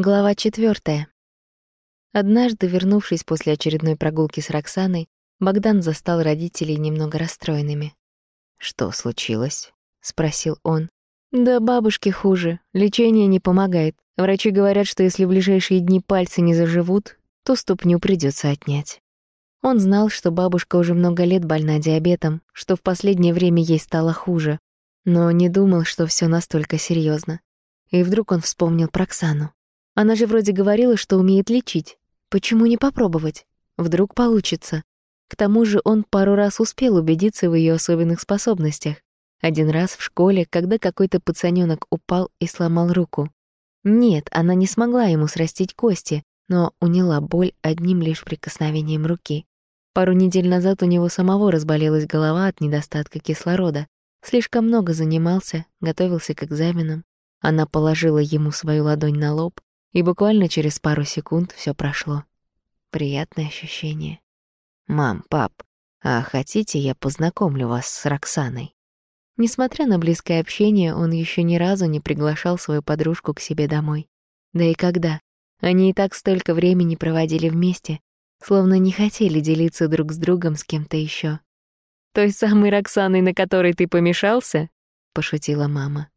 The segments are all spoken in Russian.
Глава четвертая. Однажды, вернувшись после очередной прогулки с Роксаной, Богдан застал родителей немного расстроенными. «Что случилось?» — спросил он. «Да бабушке хуже. Лечение не помогает. Врачи говорят, что если в ближайшие дни пальцы не заживут, то ступню придется отнять». Он знал, что бабушка уже много лет больна диабетом, что в последнее время ей стало хуже, но не думал, что все настолько серьезно. И вдруг он вспомнил про Оксану. Она же вроде говорила, что умеет лечить. Почему не попробовать? Вдруг получится. К тому же он пару раз успел убедиться в ее особенных способностях. Один раз в школе, когда какой-то пацанёнок упал и сломал руку. Нет, она не смогла ему срастить кости, но уняла боль одним лишь прикосновением руки. Пару недель назад у него самого разболелась голова от недостатка кислорода. Слишком много занимался, готовился к экзаменам. Она положила ему свою ладонь на лоб, и буквально через пару секунд все прошло. Приятное ощущение. «Мам, пап, а хотите, я познакомлю вас с Роксаной?» Несмотря на близкое общение, он еще ни разу не приглашал свою подружку к себе домой. Да и когда? Они и так столько времени проводили вместе, словно не хотели делиться друг с другом с кем-то еще. «Той самой Роксаной, на которой ты помешался?» — пошутила мама.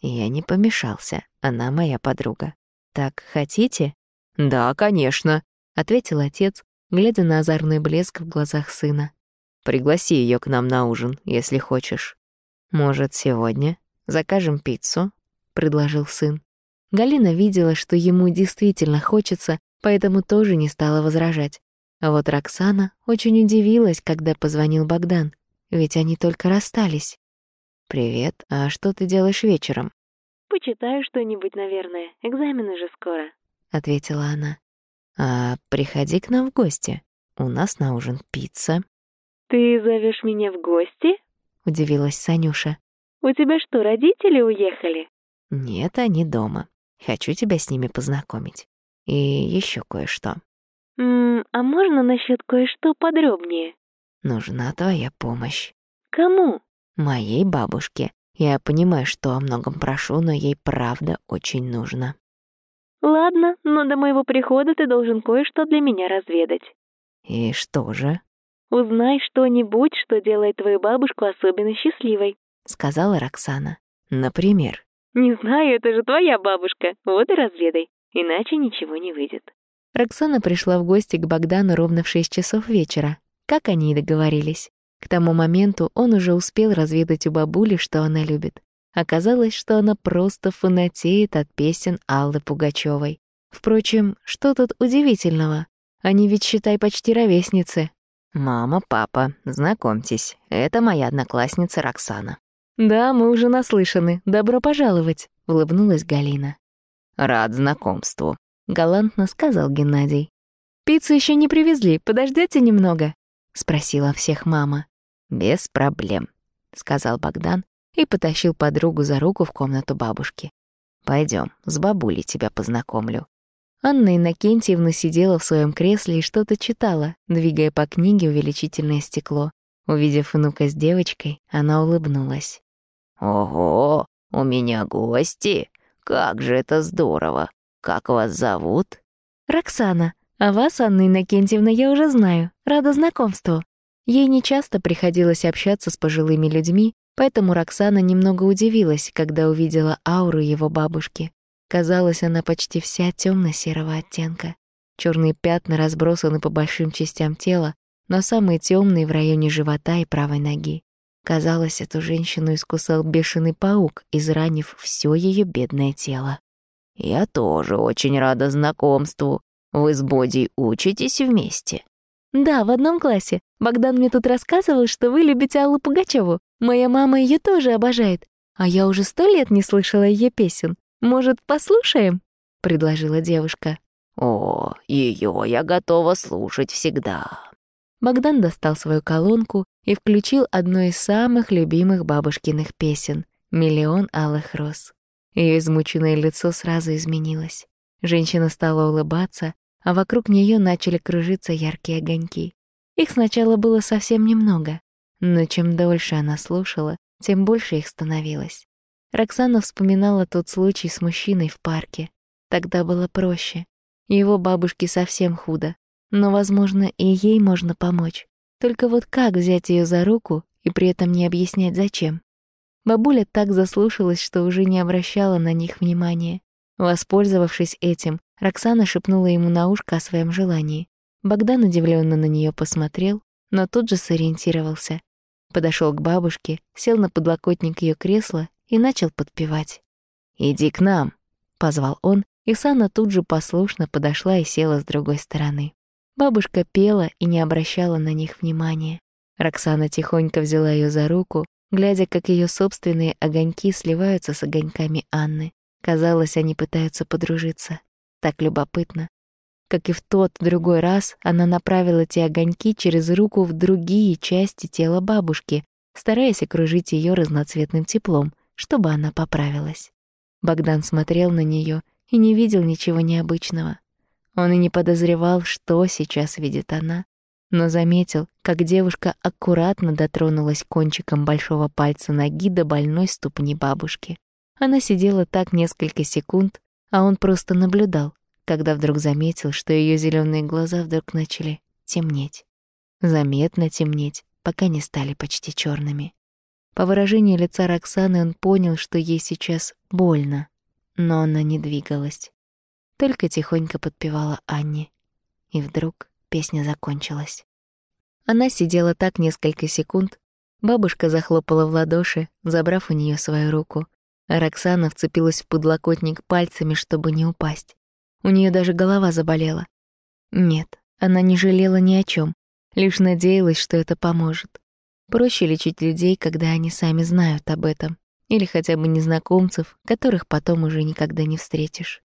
«Я не помешался, она моя подруга. «Так хотите?» «Да, конечно», — ответил отец, глядя на озорной блеск в глазах сына. «Пригласи ее к нам на ужин, если хочешь». «Может, сегодня закажем пиццу?» — предложил сын. Галина видела, что ему действительно хочется, поэтому тоже не стала возражать. А вот Роксана очень удивилась, когда позвонил Богдан, ведь они только расстались. «Привет, а что ты делаешь вечером?» «Почитаю что-нибудь, наверное. Экзамены же скоро», — ответила она. «А приходи к нам в гости. У нас на ужин пицца». «Ты зовешь меня в гости?» — удивилась Санюша. «У тебя что, родители уехали?» «Нет, они дома. Хочу тебя с ними познакомить. И еще кое-что». «М а можно насчет кое-что подробнее?» «Нужна твоя помощь». «Кому?» «Моей бабушке. Я понимаю, что о многом прошу, но ей правда очень нужно. Ладно, но до моего прихода ты должен кое-что для меня разведать. И что же? Узнай что-нибудь, что делает твою бабушку особенно счастливой, сказала Роксана. Например? Не знаю, это же твоя бабушка. Вот и разведай, иначе ничего не выйдет. Роксана пришла в гости к Богдану ровно в шесть часов вечера, как они и договорились. К тому моменту он уже успел разведать у бабули, что она любит. Оказалось, что она просто фанатеет от песен Аллы Пугачевой. Впрочем, что тут удивительного? Они ведь, считай, почти ровесницы. «Мама, папа, знакомьтесь, это моя одноклассница Роксана». «Да, мы уже наслышаны. Добро пожаловать», — улыбнулась Галина. «Рад знакомству», — галантно сказал Геннадий. «Пиццу еще не привезли, подождете немного?» — спросила всех мама. «Без проблем», — сказал Богдан и потащил подругу за руку в комнату бабушки. Пойдем, с бабулей тебя познакомлю». Анна Иннокентьевна сидела в своем кресле и что-то читала, двигая по книге увеличительное стекло. Увидев внука с девочкой, она улыбнулась. «Ого, у меня гости! Как же это здорово! Как вас зовут?» «Роксана. А вас, Анна Иннокентьевна, я уже знаю. Рада знакомству». Ей нечасто приходилось общаться с пожилыми людьми, поэтому Роксана немного удивилась, когда увидела ауру его бабушки. Казалось, она почти вся темно серого оттенка. Черные пятна разбросаны по большим частям тела, но самые темные в районе живота и правой ноги. Казалось, эту женщину искусал бешеный паук, изранив все ее бедное тело. «Я тоже очень рада знакомству. Вы с Боди учитесь вместе?» «Да, в одном классе. Богдан мне тут рассказывал, что вы любите Аллу Пугачеву. Моя мама ее тоже обожает. А я уже сто лет не слышала ее песен. Может, послушаем?» — предложила девушка. «О, ее я готова слушать всегда». Богдан достал свою колонку и включил одну из самых любимых бабушкиных песен «Миллион алых роз». Ее измученное лицо сразу изменилось. Женщина стала улыбаться, а вокруг нее начали кружиться яркие огоньки. Их сначала было совсем немного, но чем дольше она слушала, тем больше их становилось. Роксана вспоминала тот случай с мужчиной в парке. Тогда было проще. Его бабушке совсем худо. Но, возможно, и ей можно помочь. Только вот как взять ее за руку и при этом не объяснять зачем? Бабуля так заслушалась, что уже не обращала на них внимания. Воспользовавшись этим, Роксана шепнула ему на ушко о своем желании. Богдан удивленно на нее посмотрел, но тут же сориентировался. Подошел к бабушке, сел на подлокотник ее кресла и начал подпевать. «Иди к нам», — позвал он, и Сана тут же послушно подошла и села с другой стороны. Бабушка пела и не обращала на них внимания. Роксана тихонько взяла ее за руку, глядя, как ее собственные огоньки сливаются с огоньками Анны. Казалось, они пытаются подружиться. Так любопытно. Как и в тот другой раз, она направила те огоньки через руку в другие части тела бабушки, стараясь окружить ее разноцветным теплом, чтобы она поправилась. Богдан смотрел на нее и не видел ничего необычного. Он и не подозревал, что сейчас видит она, но заметил, как девушка аккуратно дотронулась кончиком большого пальца ноги до больной ступни бабушки. Она сидела так несколько секунд, а он просто наблюдал, когда вдруг заметил, что ее зеленые глаза вдруг начали темнеть. Заметно темнеть, пока не стали почти черными. По выражению лица Роксаны он понял, что ей сейчас больно, но она не двигалась. Только тихонько подпевала Анне. И вдруг песня закончилась. Она сидела так несколько секунд. Бабушка захлопала в ладоши, забрав у нее свою руку. Роксана вцепилась в подлокотник пальцами, чтобы не упасть. У нее даже голова заболела. Нет, она не жалела ни о чем, лишь надеялась, что это поможет. Проще лечить людей, когда они сами знают об этом, или хотя бы незнакомцев, которых потом уже никогда не встретишь.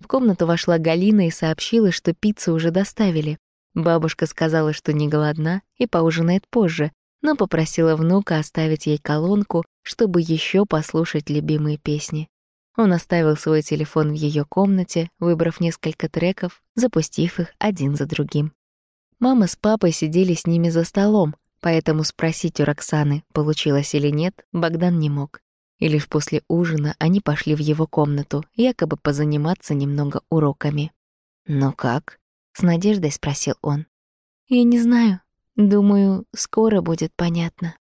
В комнату вошла Галина и сообщила, что пиццу уже доставили. Бабушка сказала, что не голодна и поужинает позже, но попросила внука оставить ей колонку, чтобы еще послушать любимые песни. Он оставил свой телефон в ее комнате, выбрав несколько треков, запустив их один за другим. Мама с папой сидели с ними за столом, поэтому спросить у Роксаны, получилось или нет, Богдан не мог. И лишь после ужина они пошли в его комнату, якобы позаниматься немного уроками. «Ну как?» — с надеждой спросил он. «Я не знаю. Думаю, скоро будет понятно».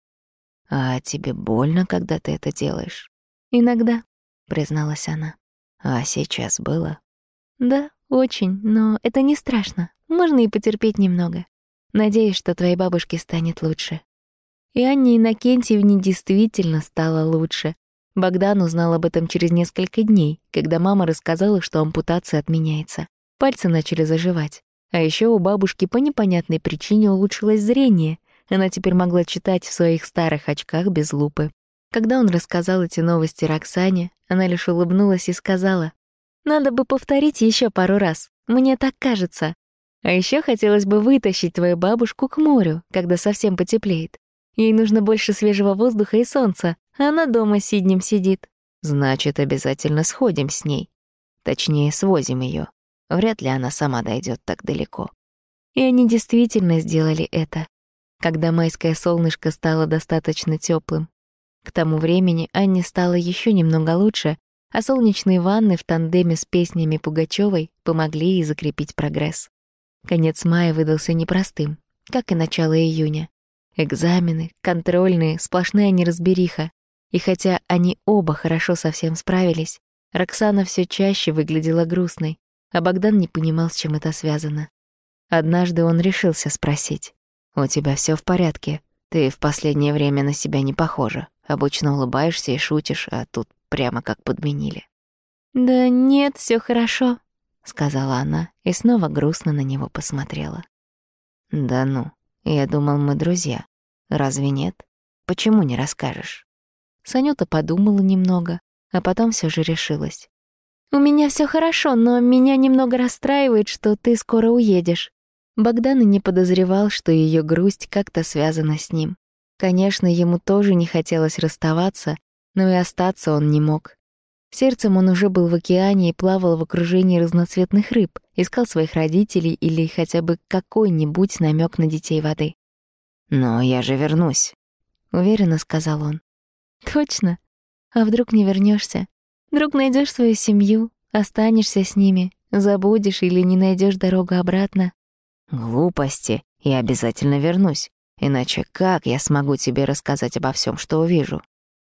«А тебе больно, когда ты это делаешь?» «Иногда», — призналась она. «А сейчас было?» «Да, очень, но это не страшно. Можно и потерпеть немного. Надеюсь, что твоей бабушке станет лучше». И Анне Иннокентьевне действительно стало лучше. Богдан узнал об этом через несколько дней, когда мама рассказала, что ампутация отменяется. Пальцы начали заживать. А еще у бабушки по непонятной причине улучшилось зрение. Она теперь могла читать в своих старых очках без лупы. Когда он рассказал эти новости Роксане, она лишь улыбнулась и сказала, «Надо бы повторить еще пару раз. Мне так кажется. А еще хотелось бы вытащить твою бабушку к морю, когда совсем потеплеет. Ей нужно больше свежего воздуха и солнца, а она дома сиднем сидит. Значит, обязательно сходим с ней. Точнее, свозим ее. Вряд ли она сама дойдет так далеко. И они действительно сделали это, когда майское солнышко стало достаточно теплым. К тому времени Анне стало еще немного лучше, а солнечные ванны в тандеме с песнями Пугачевой помогли ей закрепить прогресс. Конец мая выдался непростым, как и начало июня. Экзамены, контрольные, сплошная неразбериха. И хотя они оба хорошо со всем справились, Роксана все чаще выглядела грустной, а Богдан не понимал, с чем это связано. Однажды он решился спросить. «У тебя все в порядке? Ты в последнее время на себя не похожа. Обычно улыбаешься и шутишь, а тут прямо как подменили». «Да нет, все хорошо», — сказала она и снова грустно на него посмотрела. «Да ну, я думал, мы друзья. Разве нет? Почему не расскажешь?» Санюта подумала немного, а потом все же решилась. «У меня все хорошо, но меня немного расстраивает, что ты скоро уедешь». Богдан и не подозревал, что ее грусть как-то связана с ним. Конечно, ему тоже не хотелось расставаться, но и остаться он не мог. Сердцем он уже был в океане и плавал в окружении разноцветных рыб, искал своих родителей или хотя бы какой-нибудь намек на детей воды. «Но я же вернусь», — уверенно сказал он. «Точно? А вдруг не вернешься? Вдруг найдешь свою семью, Останешься с ними, забудешь или не найдешь дорогу обратно. Глупости. Я обязательно вернусь. Иначе как я смогу тебе рассказать обо всем, что увижу?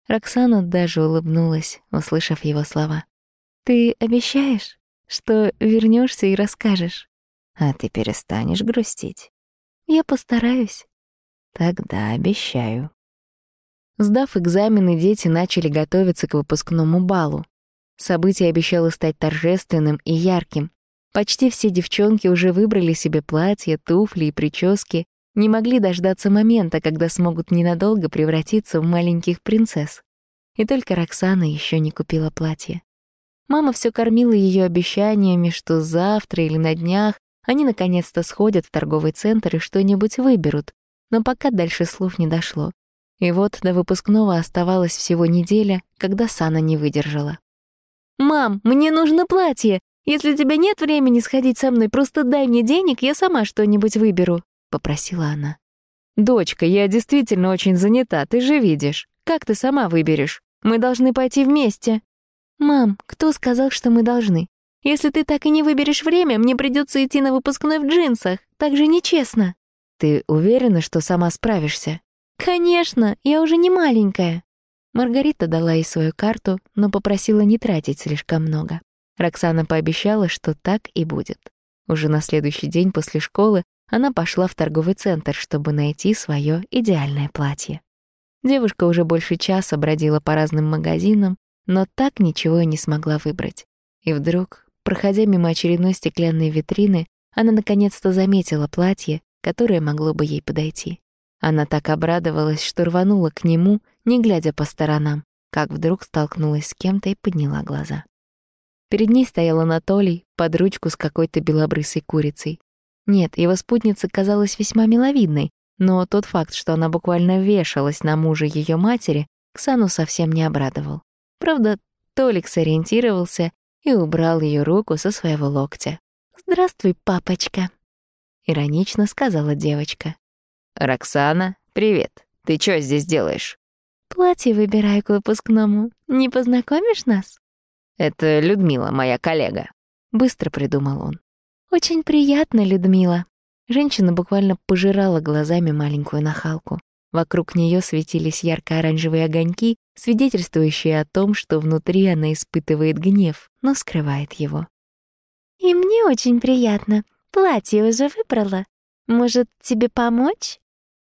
Роксана даже улыбнулась, услышав его слова. Ты обещаешь, что вернешься и расскажешь? А ты перестанешь грустить? Я постараюсь. Тогда обещаю. Сдав экзамены, дети начали готовиться к выпускному балу. Событие обещало стать торжественным и ярким. Почти все девчонки уже выбрали себе платья, туфли и прически, не могли дождаться момента, когда смогут ненадолго превратиться в маленьких принцесс. И только Роксана еще не купила платье. Мама все кормила ее обещаниями, что завтра или на днях они наконец-то сходят в торговый центр и что-нибудь выберут, но пока дальше слов не дошло. И вот до выпускного оставалось всего неделя, когда Сана не выдержала. «Мам, мне нужно платье! Если у тебя нет времени сходить со мной, просто дай мне денег, я сама что-нибудь выберу», — попросила она. «Дочка, я действительно очень занята, ты же видишь. Как ты сама выберешь? Мы должны пойти вместе». «Мам, кто сказал, что мы должны? Если ты так и не выберешь время, мне придется идти на выпускной в джинсах. Так же нечестно». «Ты уверена, что сама справишься?» «Конечно, я уже не маленькая». Маргарита дала ей свою карту, но попросила не тратить слишком много. Роксана пообещала, что так и будет. Уже на следующий день после школы она пошла в торговый центр, чтобы найти свое идеальное платье. Девушка уже больше часа бродила по разным магазинам, но так ничего и не смогла выбрать. И вдруг, проходя мимо очередной стеклянной витрины, она наконец-то заметила платье, которое могло бы ей подойти. Она так обрадовалась, что рванула к нему, не глядя по сторонам, как вдруг столкнулась с кем-то и подняла глаза. Перед ней стоял Анатолий, под ручку с какой-то белобрысой курицей. Нет, его спутница казалась весьма миловидной, но тот факт, что она буквально вешалась на мужа ее матери, Ксану совсем не обрадовал. Правда, Толик сориентировался и убрал ее руку со своего локтя. «Здравствуй, папочка», — иронично сказала девочка. «Роксана, привет. Ты что здесь делаешь?» «Платье выбираю к выпускному. Не познакомишь нас?» «Это Людмила, моя коллега», — быстро придумал он. «Очень приятно, Людмила». Женщина буквально пожирала глазами маленькую нахалку. Вокруг нее светились ярко-оранжевые огоньки, свидетельствующие о том, что внутри она испытывает гнев, но скрывает его. «И мне очень приятно. Платье уже выбрала. Может, тебе помочь?»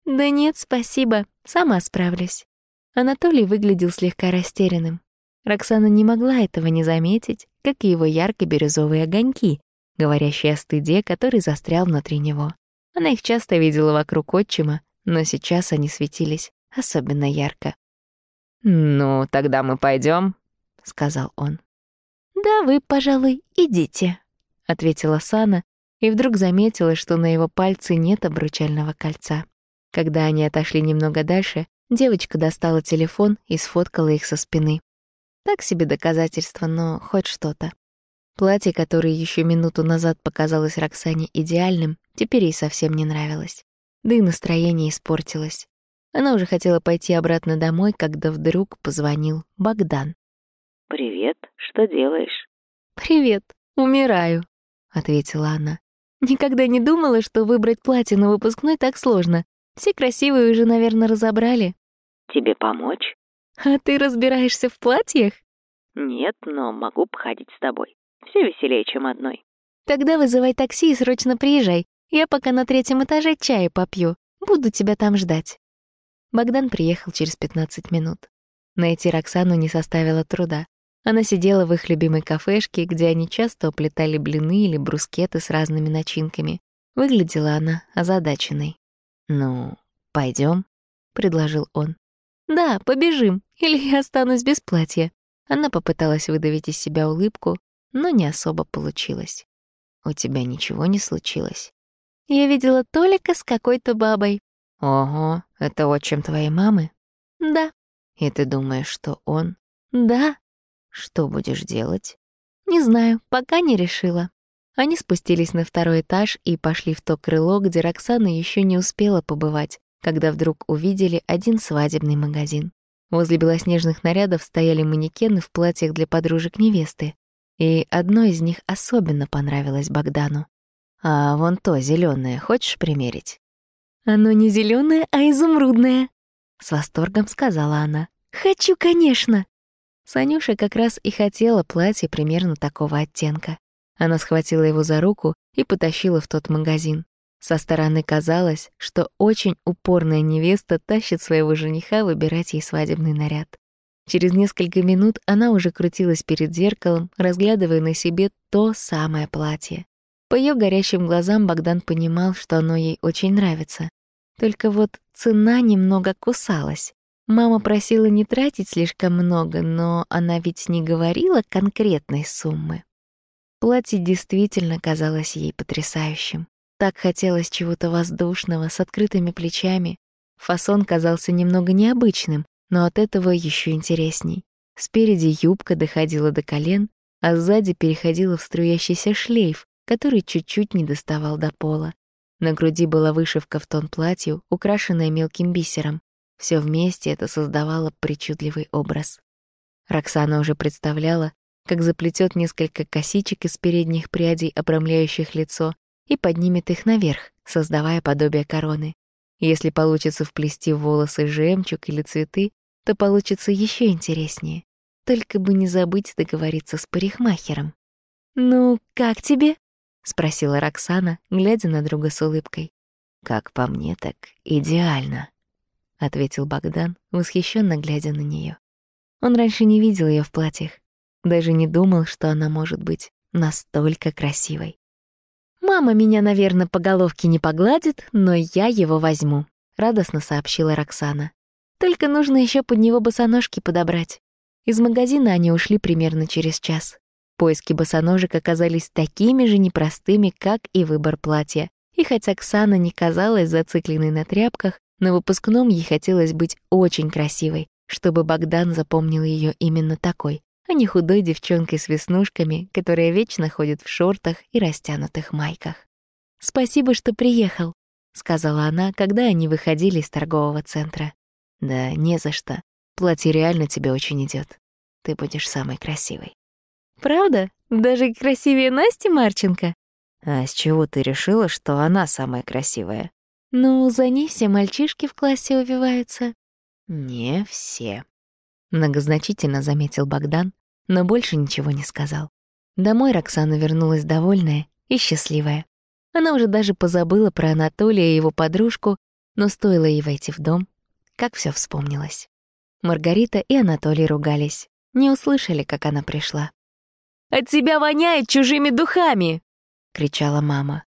«Да нет, спасибо. Сама справлюсь». Анатолий выглядел слегка растерянным. Роксана не могла этого не заметить, как и его ярко-бирюзовые огоньки, говорящие о стыде, который застрял внутри него. Она их часто видела вокруг отчима, но сейчас они светились особенно ярко. «Ну, тогда мы пойдем, сказал он. «Да вы, пожалуй, идите», — ответила Сана, и вдруг заметила, что на его пальце нет обручального кольца. Когда они отошли немного дальше, девочка достала телефон и сфоткала их со спины. Так себе доказательство, но хоть что-то. Платье, которое еще минуту назад показалось Роксане идеальным, теперь ей совсем не нравилось. Да и настроение испортилось. Она уже хотела пойти обратно домой, когда вдруг позвонил Богдан. «Привет, что делаешь?» «Привет, умираю», — ответила она. «Никогда не думала, что выбрать платье на выпускной так сложно. Все красивые уже, наверное, разобрали». «Тебе помочь?» «А ты разбираешься в платьях?» «Нет, но могу походить с тобой. Все веселее, чем одной». «Тогда вызывай такси и срочно приезжай. Я пока на третьем этаже чая попью. Буду тебя там ждать». Богдан приехал через 15 минут. Найти Роксану не составило труда. Она сидела в их любимой кафешке, где они часто уплетали блины или брускеты с разными начинками. Выглядела она озадаченной. «Ну, пойдем, предложил он. «Да, побежим, или я останусь без платья». Она попыталась выдавить из себя улыбку, но не особо получилось. «У тебя ничего не случилось?» «Я видела Толика с какой-то бабой». «Ого, это отчим твоей мамы?» «Да». «И ты думаешь, что он?» «Да». «Что будешь делать?» «Не знаю, пока не решила». Они спустились на второй этаж и пошли в то крыло, где Роксана еще не успела побывать, когда вдруг увидели один свадебный магазин. Возле белоснежных нарядов стояли манекены в платьях для подружек невесты. и одно из них особенно понравилось Богдану. «А вон то зеленое хочешь примерить?» «Оно не зеленое, а изумрудное», — с восторгом сказала она. «Хочу, конечно!» Санюша как раз и хотела платье примерно такого оттенка. Она схватила его за руку и потащила в тот магазин. Со стороны казалось, что очень упорная невеста тащит своего жениха выбирать ей свадебный наряд. Через несколько минут она уже крутилась перед зеркалом, разглядывая на себе то самое платье. По ее горящим глазам Богдан понимал, что оно ей очень нравится. Только вот цена немного кусалась. Мама просила не тратить слишком много, но она ведь не говорила конкретной суммы. Платье действительно казалось ей потрясающим. Так хотелось чего-то воздушного, с открытыми плечами. Фасон казался немного необычным, но от этого еще интересней. Спереди юбка доходила до колен, а сзади переходила в струящийся шлейф, который чуть-чуть не доставал до пола. На груди была вышивка в тон платью, украшенная мелким бисером. Все вместе это создавало причудливый образ. Роксана уже представляла, как заплетет несколько косичек из передних прядей, обрамляющих лицо, и поднимет их наверх, создавая подобие короны. Если получится вплести в волосы жемчуг или цветы, то получится еще интереснее. Только бы не забыть договориться с парикмахером. «Ну, как тебе?» — спросила Роксана, глядя на друга с улыбкой. «Как по мне, так идеально», — ответил Богдан, восхищенно глядя на нее. Он раньше не видел ее в платьях, даже не думал, что она может быть настолько красивой. «Мама меня, наверное, по головке не погладит, но я его возьму», — радостно сообщила Роксана. «Только нужно еще под него босоножки подобрать». Из магазина они ушли примерно через час. Поиски босоножек оказались такими же непростыми, как и выбор платья. И хотя Ксана не казалась зацикленной на тряпках, на выпускном ей хотелось быть очень красивой, чтобы Богдан запомнил ее именно такой, а не худой девчонкой с веснушками, которая вечно ходит в шортах и растянутых майках. «Спасибо, что приехал», — сказала она, когда они выходили из торгового центра. «Да не за что. Платье реально тебе очень идет. Ты будешь самой красивой». «Правда? Даже красивее Насти Марченко?» «А с чего ты решила, что она самая красивая?» «Ну, за ней все мальчишки в классе увиваются». «Не все», — многозначительно заметил Богдан, но больше ничего не сказал. Домой Роксана вернулась довольная и счастливая. Она уже даже позабыла про Анатолия и его подружку, но стоило ей войти в дом, как все вспомнилось. Маргарита и Анатолий ругались, не услышали, как она пришла. «От тебя воняет чужими духами!» — кричала мама.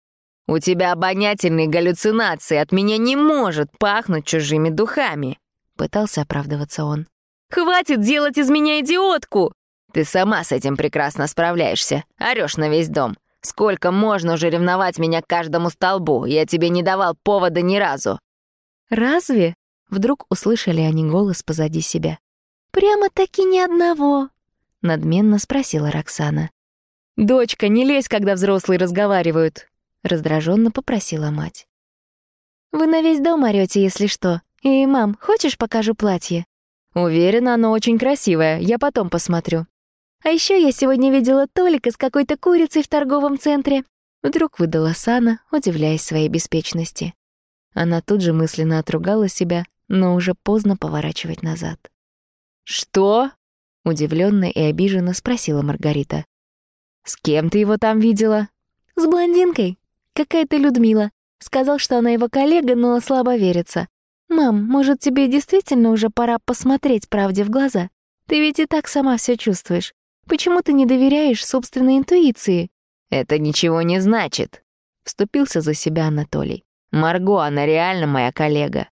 «У тебя обонятельные галлюцинации, от меня не может пахнуть чужими духами!» — пытался оправдываться он. «Хватит делать из меня идиотку!» Ты сама с этим прекрасно справляешься. Орёшь на весь дом. Сколько можно уже ревновать меня к каждому столбу? Я тебе не давал повода ни разу». «Разве?» — вдруг услышали они голос позади себя. «Прямо-таки ни одного», — надменно спросила Роксана. «Дочка, не лезь, когда взрослые разговаривают», — раздраженно попросила мать. «Вы на весь дом орёте, если что. И, мам, хочешь покажу платье?» «Уверена, оно очень красивое. Я потом посмотрю». А еще я сегодня видела Толика с какой-то курицей в торговом центре. Вдруг выдала Сана, удивляясь своей беспечности. Она тут же мысленно отругала себя, но уже поздно поворачивать назад. «Что?» — удивленно и обиженно спросила Маргарита. «С кем ты его там видела?» «С блондинкой. Какая-то Людмила. Сказал, что она его коллега, но слабо верится. Мам, может, тебе действительно уже пора посмотреть правде в глаза? Ты ведь и так сама все чувствуешь. Почему ты не доверяешь собственной интуиции?» «Это ничего не значит», — вступился за себя Анатолий. «Марго, она реально моя коллега».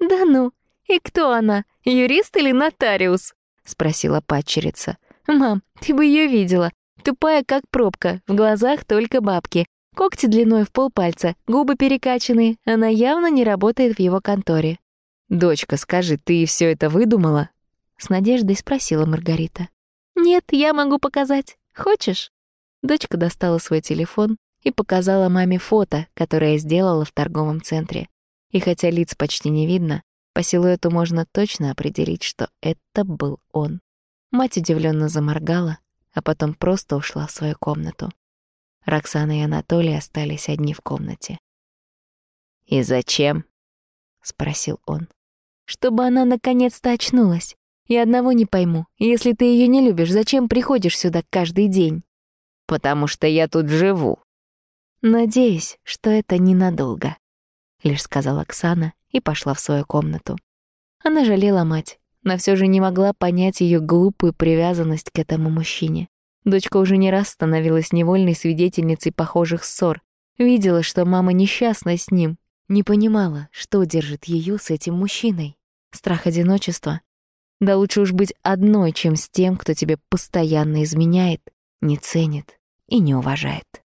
«Да ну, и кто она, юрист или нотариус?» — спросила падчерица. «Мам, ты бы ее видела. Тупая, как пробка, в глазах только бабки. Когти длиной в полпальца, губы перекачанные. Она явно не работает в его конторе». «Дочка, скажи, ты все это выдумала?» — с надеждой спросила Маргарита. «Нет, я могу показать. Хочешь?» Дочка достала свой телефон и показала маме фото, которое сделала в торговом центре. И хотя лиц почти не видно, по силуэту можно точно определить, что это был он. Мать удивленно заморгала, а потом просто ушла в свою комнату. Роксана и Анатолий остались одни в комнате. «И зачем?» — спросил он. «Чтобы она наконец-то очнулась. И одного не пойму. Если ты ее не любишь, зачем приходишь сюда каждый день?» «Потому что я тут живу». «Надеюсь, что это ненадолго», — лишь сказала Оксана и пошла в свою комнату. Она жалела мать, но все же не могла понять ее глупую привязанность к этому мужчине. Дочка уже не раз становилась невольной свидетельницей похожих ссор, видела, что мама несчастна с ним, не понимала, что держит ее с этим мужчиной. Страх одиночества. Да лучше уж быть одной, чем с тем, кто тебе постоянно изменяет, не ценит и не уважает.